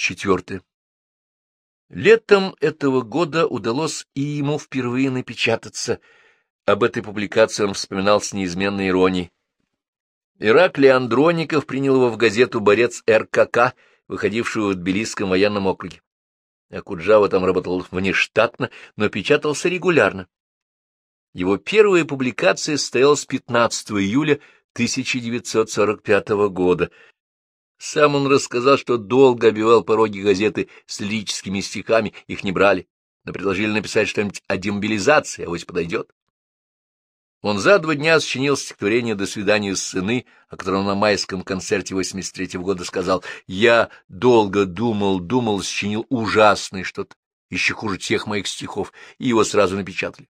Четвертое. Летом этого года удалось и ему впервые напечататься. Об этой публикации он вспоминал с неизменной иронией. Ираклий Андроников принял его в газету «Борец РКК», выходившую в Тбилисском военном округе. Акуджава там работал внештатно, но печатался регулярно. Его первая публикация состоялась 15 июля 1945 года. Сам он рассказал, что долго обивал пороги газеты с лирическими стихами, их не брали, но предложили написать что-нибудь о демобилизации, а вось подойдет. Он за два дня сочинил стихотворение «До свидания, сыны», о котором на майском концерте 83-го года сказал «Я долго думал, думал, сочинил ужасное что-то, еще хуже тех моих стихов, и его сразу напечатали».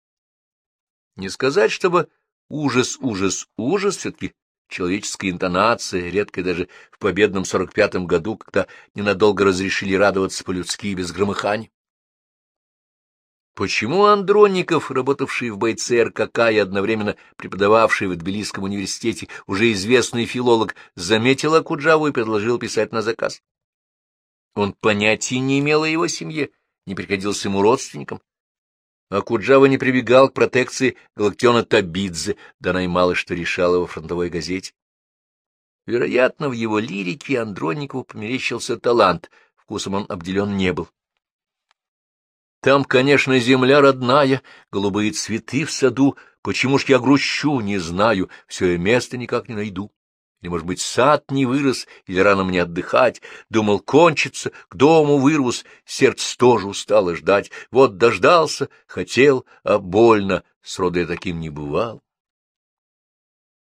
Не сказать, чтобы ужас, ужас, ужас, все-таки человеческая интонация, редкая даже в победном 45-м году, когда ненадолго разрешили радоваться по-людски без громыханий. Почему Андронников, работавший в бойце РКК и одновременно преподававший в Тбилисском университете, уже известный филолог, заметил Акуджаву и предложил писать на заказ? Он понятия не имел о его семье, не приходился ему родственником. Акуджава не прибегал к протекции Галактиона Табидзе, да она и мало что решала во фронтовой газете. Вероятно, в его лирике Андронникову померещился талант, вкусом он обделен не был. Там, конечно, земля родная, голубые цветы в саду. Почему ж я грущу, не знаю, все я место никак не найду. Или, может быть, сад не вырос, или рано мне отдыхать. Думал, кончится, к дому вырвусь, сердце тоже устало ждать. Вот дождался, хотел, а больно, сроду я таким не бывал.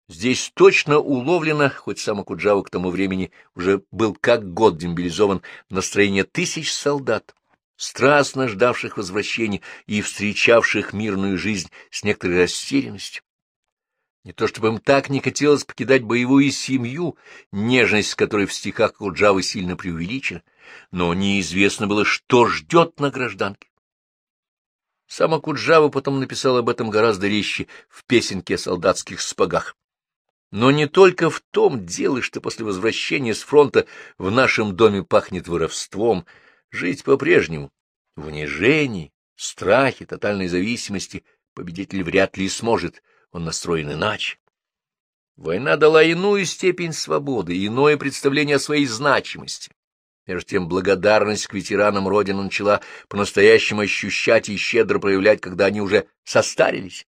Здесь точно уловлено, хоть сам Акуджава к тому времени уже был как год демобилизован, настроение тысяч солдат страстно ждавших возвращения и встречавших мирную жизнь с некоторой растерянностью. Не то чтобы им так не хотелось покидать боевую семью, нежность которой в стихах Куджавы сильно преувеличена, но неизвестно было, что ждет на гражданке. Сама Куджава потом написал об этом гораздо резче в песенке о солдатских спагах. Но не только в том дело, что после возвращения с фронта в нашем доме пахнет воровством — Жить по-прежнему, в унижении, страхе, тотальной зависимости победитель вряд ли сможет, он настроен иначе. Война дала иную степень свободы, иное представление о своей значимости. Между тем благодарность к ветеранам Родина начала по-настоящему ощущать и щедро проявлять, когда они уже состарились.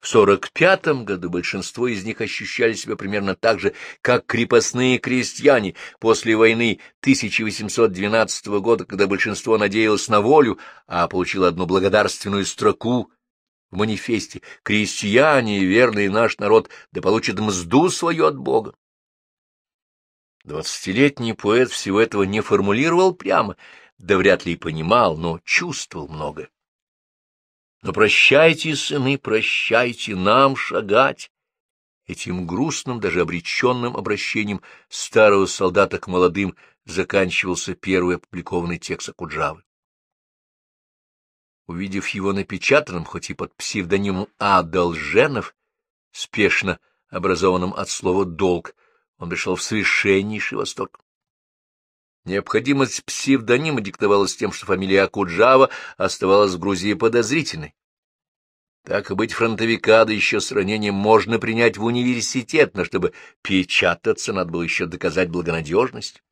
В сорок пятом году большинство из них ощущали себя примерно так же, как крепостные крестьяне после войны 1812 года, когда большинство надеялось на волю, а получило одну благодарственную строку в манифесте «Крестьяне, верный наш народ, да получит мзду свою от Бога». Двадцатилетний поэт всего этого не формулировал прямо, да вряд ли и понимал, но чувствовал многое. Но прощайте, сыны, прощайте, нам шагать. Этим грустным, даже обреченным обращением старого солдата к молодым заканчивался первый опубликованный текст Акуджавы. Увидев его напечатанным, хоть и под псевдонимом А. Спешно образованным от слова «долг», он пришел в совершеннейший восторг. Необходимость псевдонима диктовалась тем, что фамилия Акуджава оставалась в Грузии подозрительной. Так и быть фронтовика, да еще с ранением, можно принять в университет, но чтобы печататься, надо было еще доказать благонадежность.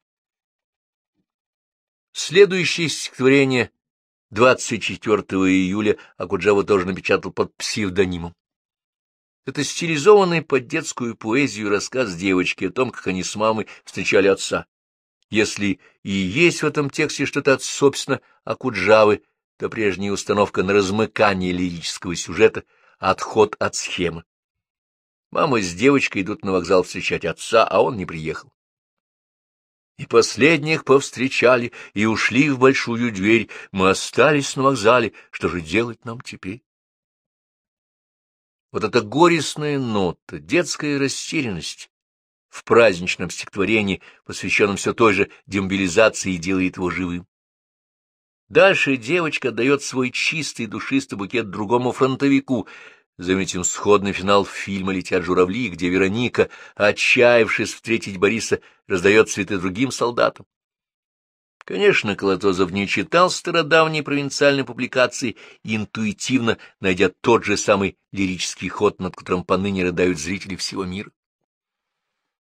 Следующее стихотворение 24 июля Акуджава тоже напечатал под псевдонимом. Это стилизованный под детскую поэзию рассказ девочки о том, как они с мамой встречали отца. Если и есть в этом тексте что-то от, собственно, Акуджавы, то прежняя установка на размыкание лирического сюжета, отход от схемы. Мама с девочкой идут на вокзал встречать отца, а он не приехал. И последних повстречали, и ушли в большую дверь. Мы остались на вокзале. Что же делать нам теперь? Вот эта горестная нота, детская растерянность, в праздничном стихотворении, посвященном все той же демобилизации, делает его живым. Дальше девочка дает свой чистый душистый букет другому фронтовику. Заметим сходный финал фильма «Летят журавли», где Вероника, отчаявшись встретить Бориса, раздает цветы другим солдатам. Конечно, Колотозов не читал стародавней провинциальной публикации, интуитивно найдя тот же самый лирический ход, над которым поныне рыдают зрители всего мира.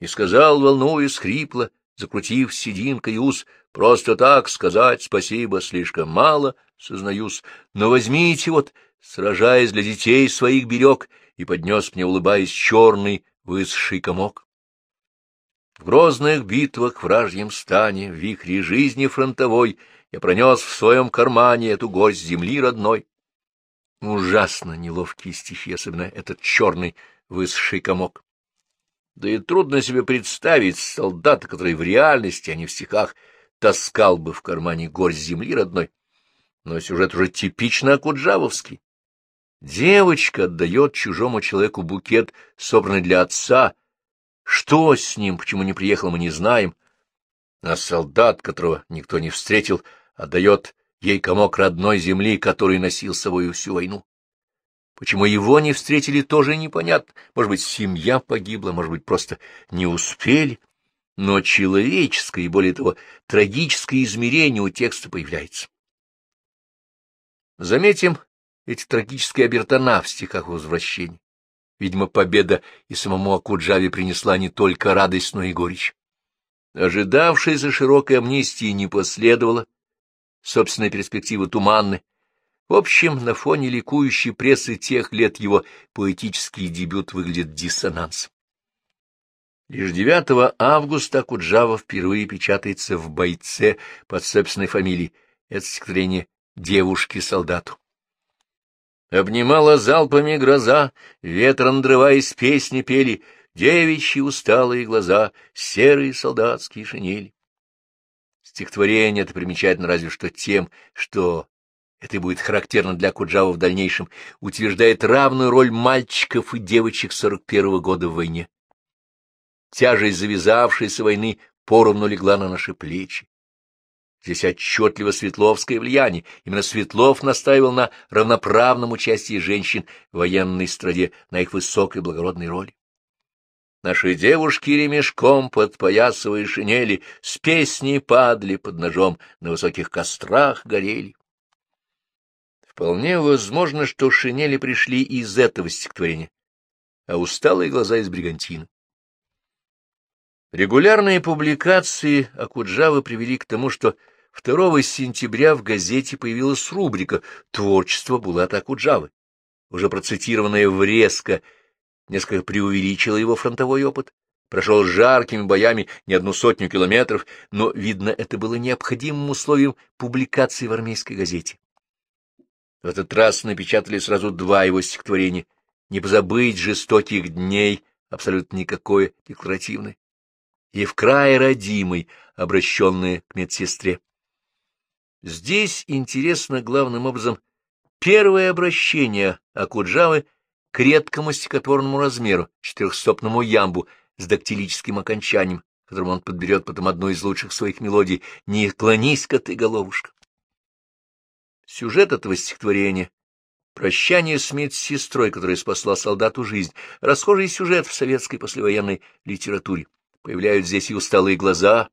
И сказал, волнуясь, хрипло, закрутив сединкой ус, просто так сказать спасибо слишком мало, сознаюсь, но возьмите вот, сражаясь для детей своих берег, и поднес мне, улыбаясь, черный высший комок. В грозных битвах вражьем стане, в вихре жизни фронтовой, я пронес в своем кармане эту горсть земли родной. Ужасно неловкие стихи, особенно этот черный высший комок. Да и трудно себе представить солдата, который в реальности, а не в стихах, таскал бы в кармане горсть земли родной. Но сюжет уже типично акуджавовский. Девочка отдает чужому человеку букет, собранный для отца, что с ним, почему не приехал, мы не знаем. А солдат, которого никто не встретил, отдает ей комок родной земли, который носил с собой всю войну. Почему его не встретили, тоже непонятно. Может быть, семья погибла, может быть, просто не успели. Но человеческое и, более того, трагическое измерение у текста появляется. Заметим эти трагические обертона в стихах возвращения. Видимо, победа и самому Акуджаве принесла не только радость, но и горечь. Ожидавшей широкой амнистии не последовало, собственная перспектива туманны. В общем, на фоне ликующей прессы тех лет его поэтический дебют выглядит диссонанс. Лишь 9 августа Акуджава впервые печатается в «Бойце» под собственной фамилией. Это стихотворение «Девушке-солдату». Обнимала залпами гроза, ветром надрываясь песни пели, девичьи усталые глаза, серые солдатские шинели. Стихотворение это примечательно разве что тем, что это будет характерно для Куджава в дальнейшем, утверждает равную роль мальчиков и девочек 41-го года в войне. Тяжесть завязавшейся войны поровну легла на наши плечи. Здесь отчетливо светловское влияние. Именно Светлов настаивал на равноправном участии женщин в военной страде, на их высокой благородной роли. Наши девушки ремешком подпоясывая шинели, с песней падали под ножом, на высоких кострах горели. Вполне возможно, что шинели пришли из этого стихотворения, а усталые глаза из бригантина. Регулярные публикации Акуджавы привели к тому, что 2 сентября в газете появилась рубрика «Творчество Булата Акуджавы». Уже процитированная врезка несколько преувеличила его фронтовой опыт, прошел жаркими боями не одну сотню километров, но, видно, это было необходимым условием публикации в армейской газете. В этот раз напечатали сразу два его стихотворения «Не позабыть жестоких дней», абсолютно никакое декларативное, и «В край родимый», обращенное к медсестре. Здесь интересно главным образом первое обращение Акуджавы к редкому стихотворному размеру, четырехстопному ямбу с дактилическим окончанием, которым он подберет потом одну из лучших своих мелодий «Не клонись-ка ты, головушка». Сюжет этого стихотворения — прощание с медсестрой, которая спасла солдату жизнь, расхожий сюжет в советской послевоенной литературе. Появляются здесь и усталые глаза,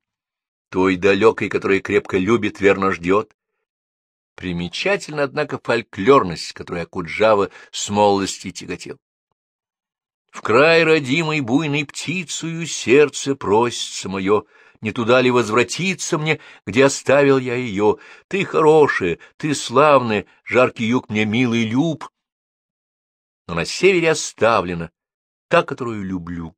той далекой, которая крепко любит, верно ждет. Примечательно, однако, фольклорность, которой Акуджава с молодости тяготел. В край родимой буйной птицею сердце просится мое, не туда ли возвратиться мне, где оставил я ее? Ты хорошая, ты славная, жаркий юг мне милый люб. Но на севере оставлена та, которую люблю.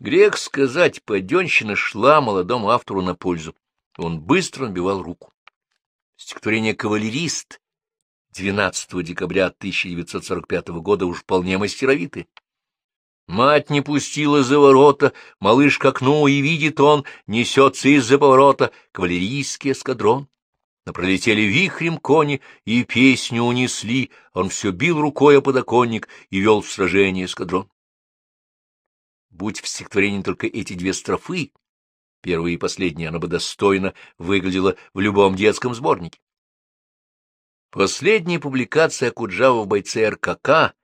Грех сказать, паденщина шла молодому автору на пользу. Он быстро набивал руку. Стихотворение «Кавалерист» 12 декабря 1945 года уж вполне мастеровиты. Мать не пустила за ворота, малыш к окну, и видит он, несется из-за поворота кавалерийский эскадрон. Но пролетели вихрем кони и песню унесли, он все бил рукой о подоконник и вел в сражение эскадрон. Будь в стихотворении только эти две строфы, первые и последние, оно бы достойно выглядело в любом детском сборнике. Последняя публикация Акуджава в бойце РКК,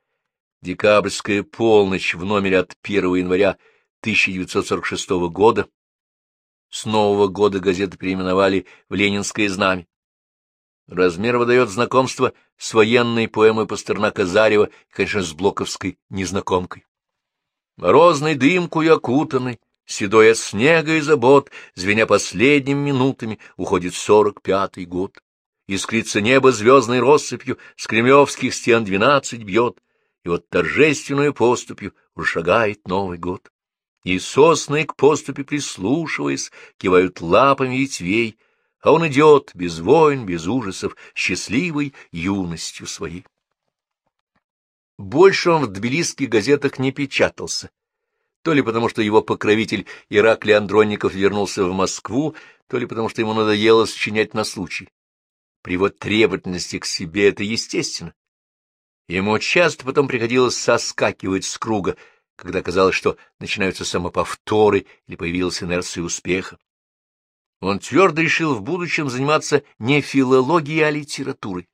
декабрьская полночь в номере от 1 января 1946 года, С Нового года газету переименовали в «Ленинское знамя». Размер выдает знакомство с военной поэмой Пастернака Зарева конечно, с блоковской незнакомкой. Морозной дымкую окутанный, седой от снега и забот, звеня последними минутами, уходит сорок пятый год. Искрится небо звездной россыпью, с кремлевских стен двенадцать бьет, и вот торжественную поступью шагает Новый год. И сосны к поступе прислушиваясь, кивают лапами ветвей, а он идет без войн, без ужасов, счастливой юностью своей. Больше он в тбилисских газетах не печатался, то ли потому, что его покровитель Ираклий Андронников вернулся в Москву, то ли потому, что ему надоело сочинять на случай. При его требовательности к себе это естественно. Ему часто потом приходилось соскакивать с круга, когда казалось, что начинаются самоповторы или появилась инерция успеха. Он твердо решил в будущем заниматься не филологией, а литературой.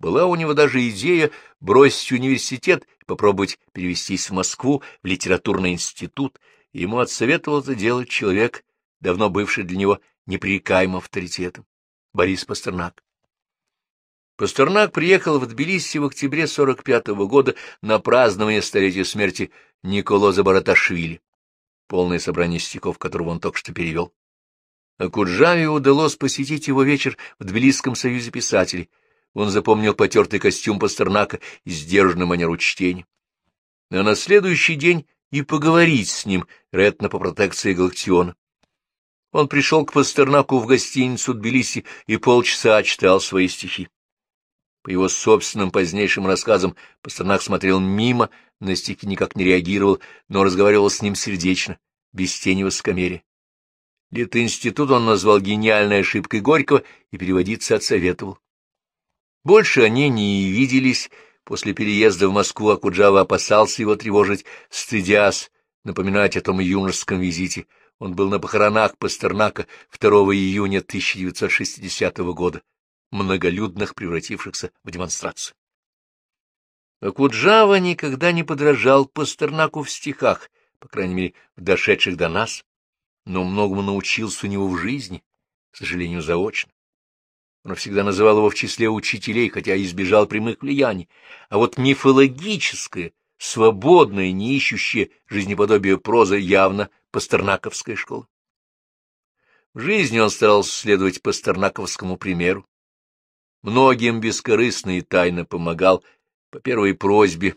Была у него даже идея бросить университет и попробовать перевестись в Москву, в литературный институт, ему отсоветовал это делать человек, давно бывший для него непререкаемым авторитетом, Борис Пастернак. Пастернак приехал в Тбилиси в октябре 45-го года на празднование столетия смерти Николоза Бараташвили, полное собрание стихов, которого он только что перевел. А Куджаве удалось посетить его вечер в Тбилисском союзе писателей. Он запомнил потертый костюм Пастернака и сдержанную манеру чтения. А на следующий день и поговорить с ним, вероятно, по протекции Галактиона. Он пришел к Пастернаку в гостиницу Тбилиси и полчаса читал свои стихи. По его собственным позднейшим рассказам Пастернак смотрел мимо, на стихи никак не реагировал, но разговаривал с ним сердечно, без тени высокомерия. Литинститут он назвал гениальной ошибкой Горького и переводиться отсоветовал. Больше они не виделись. После переезда в Москву Акуджава опасался его тревожить, стыдясь напоминать о том юношеском визите. Он был на похоронах Пастернака 2 июня 1960 года многолюдных, превратившихся в демонстрацию. Акуджава никогда не подражал Пастернаку в стихах, по крайней мере, в дошедших до нас, но многому научился у него в жизни, к сожалению, заочно. Он всегда называл его в числе учителей, хотя избежал прямых влияний, а вот мифологическая, свободная, не ищущая жизнеподобие проза явно пастернаковская школа. В жизни он старался следовать пастернаковскому примеру, Многим бескорыстно и тайно помогал по первой просьбе,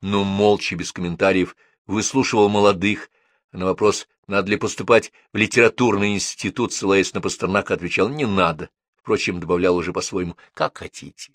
но молча, без комментариев, выслушивал молодых, а на вопрос, надо ли поступать в литературный институт, ссылаясь на Пастернака, отвечал «не надо». Впрочем, добавлял уже по-своему «как хотите».